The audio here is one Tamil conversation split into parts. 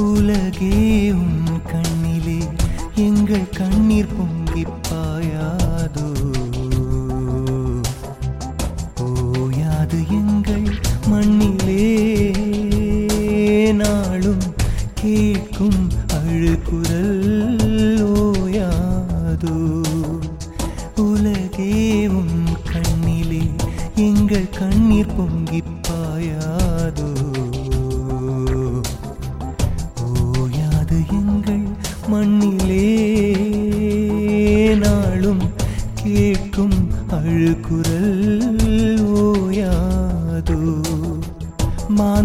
உலகே உன் கண்ணிலே எங்கள் கண்ணீர் பொங்கிப் பாயாதோ ஓயாது எங்கள் மண்ணிலே நாளும் கேட்கும் அழுகுரல் ஓயாதோ. உலகே உன் கண்ணிலே எங்கள் கண்ணீர் பொங்கிப்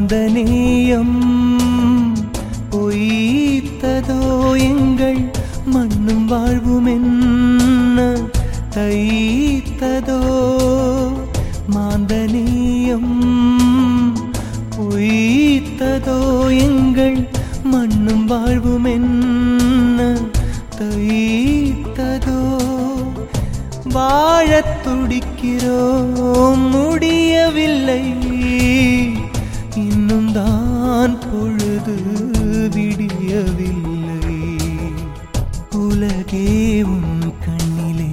மாந்தநேயம் பொய்த்ததோ எங்கள் மண்ணும் வாழ்வும் என்ன தைத்ததோ மாந்தநேயம் பொய்த்ததோ எங்கள் மண்ணும் வாழ்வும் என்ன தைத்ததோ? வாழத் துடிக்கிறோம் முடியவில்லை. இன்னும் தான் பொழுது விடியவில்லை. உலகே உன் கண்ணிலே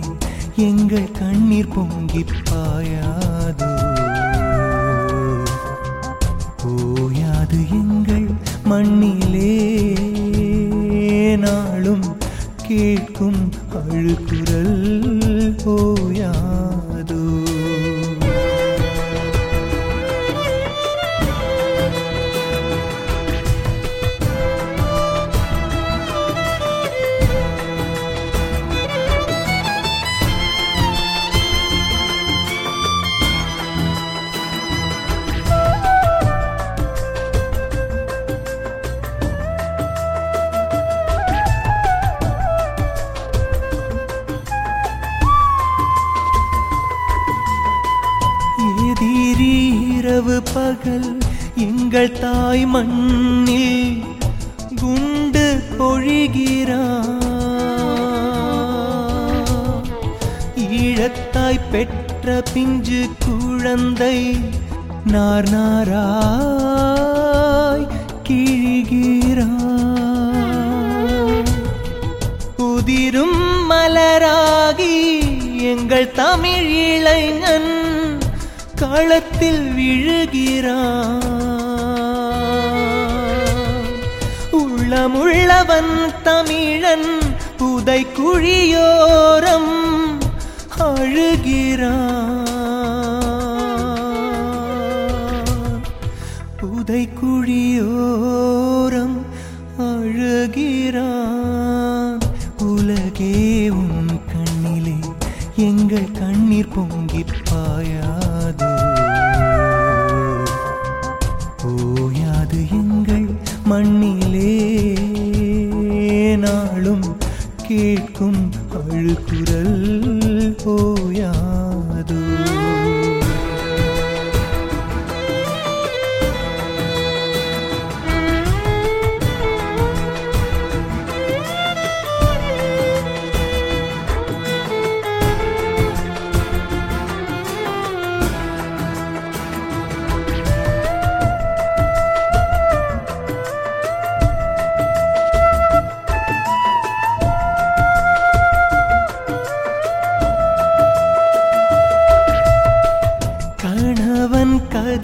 எங்கள் கண்ணீர் பொங்கி பாயாது ஓயாது எங்கள் மண்ணிலே நாளும் கேட்கும் அழுகுரல் எங்கள் தாய் மண்ணில் குண்டு பொழிகிறார். ஈழத்தாய் பெற்ற பிஞ்சு குழந்தை நார் நாராய் கிழிகிறார். உதிரும் மலராகி எங்கள் தமிழ் இளைஞன் களத்தில் விழுகிறான் உள்ளமுள்ளவன் தமிழன் புதை குழியோரம் அழுகிறான். புதை குழியோரம் அழுகிறான். உலகே உன் கண்ணிலே எங்கள் கண்ணீர் பொங்கிப் பாயாதோ. ஓயாது எங்கள் மண்ணி கேட்கும் அழுகுரல் ஓயாதோ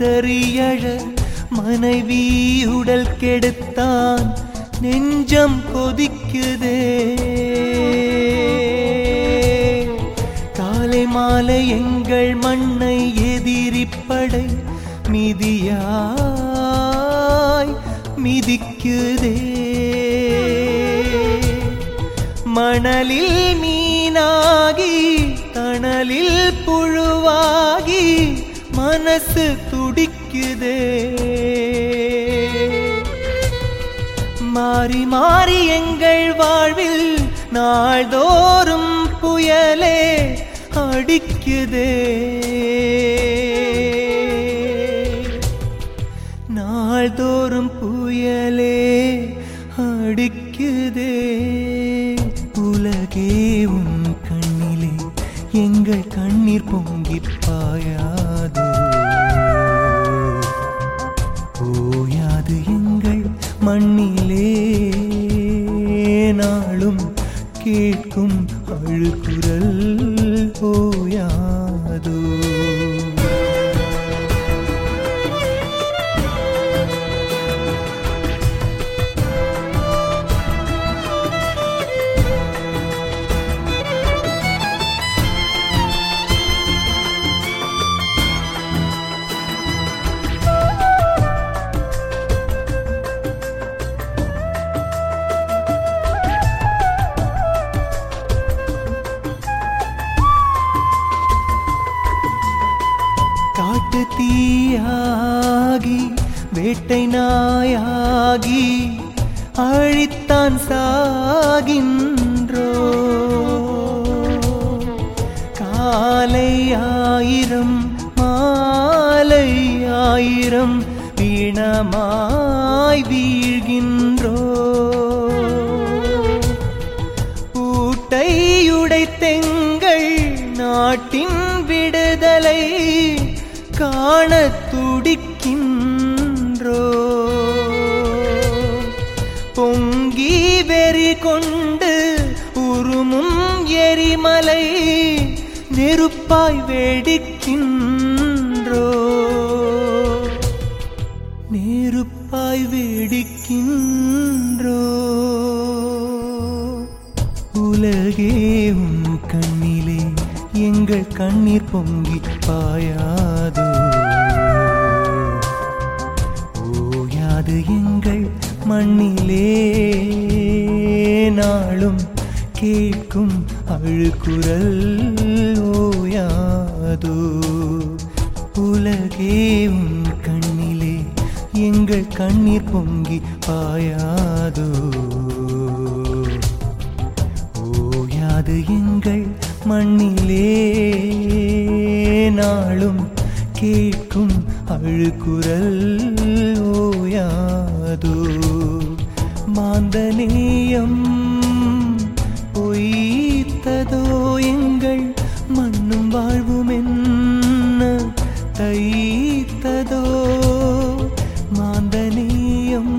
கதறியழ மனைவி உடல் கெடுத்தான் நெஞ்சம் கொதிக்குதே. காலை மாலை எங்கள் மண்ணை எதிரிப்படை மிதியாய் மிதிக்குதே. மணலில் மீனாகி தணலில் புழுவாகி மனசு துடிக்குதே. மாறி மாறி எங்கள் வாழ்வில் நாள்தோறும் புயலே அடிக்குதே. நாள்தோறும் புயலே அடிக்குதே. உலகே உன் கண்ணிலே எங்கள் கண்ணீர் பொங்கிப் பாயாதோ ஓயாது எங்கள் மண்ணிலே. நாளும் கேட்கும் அழுக்குரல் ஆகி வேட்டை நாயாகி அழித்தான் சாகின்றோ. காலை ஆயிரம் மாலை ஆயிரம் வீணமாய் வீழ்கின்றோ. பூட்டையுடைத்தெங்கள் நாட்டின் விடுதலை காண கொண்டு உருமும் எரிமலை நெருப்பாய் வேடிக்கின்றோ. நெருப்பாய் வேடிக்கின்றோ. உலகே உன் கண்ணிலே எங்கள் கண்ணீர் பொங்கி பாயாதோ. ஓயாது எங்கள் மண்ணிலே. நாளும் கேட்கும் அழுக்குரல் ஓயாதோ? உலகே உன் கண்ணிலே எங்கள் கண்ணீர் பொங்கி பாயாதோ? ஓயாது எங்கள் மண்ணிலே நாளும் கேட்கும் அழுக்குரல் மாந்தநேயம் பொய்த்ததோ எங்கள் மண்ணும் வாழ்வும் என்ன தைத்ததோ மாந்தநேயம்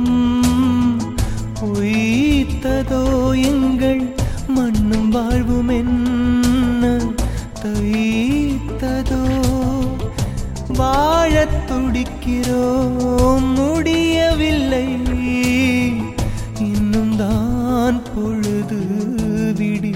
பொய்த்ததோ எங்கள் மண்ணும் வாழ்வும் என்ன தைத்ததோ வாழத் துடிக்கிறோம் முடியவில்லை பொழுது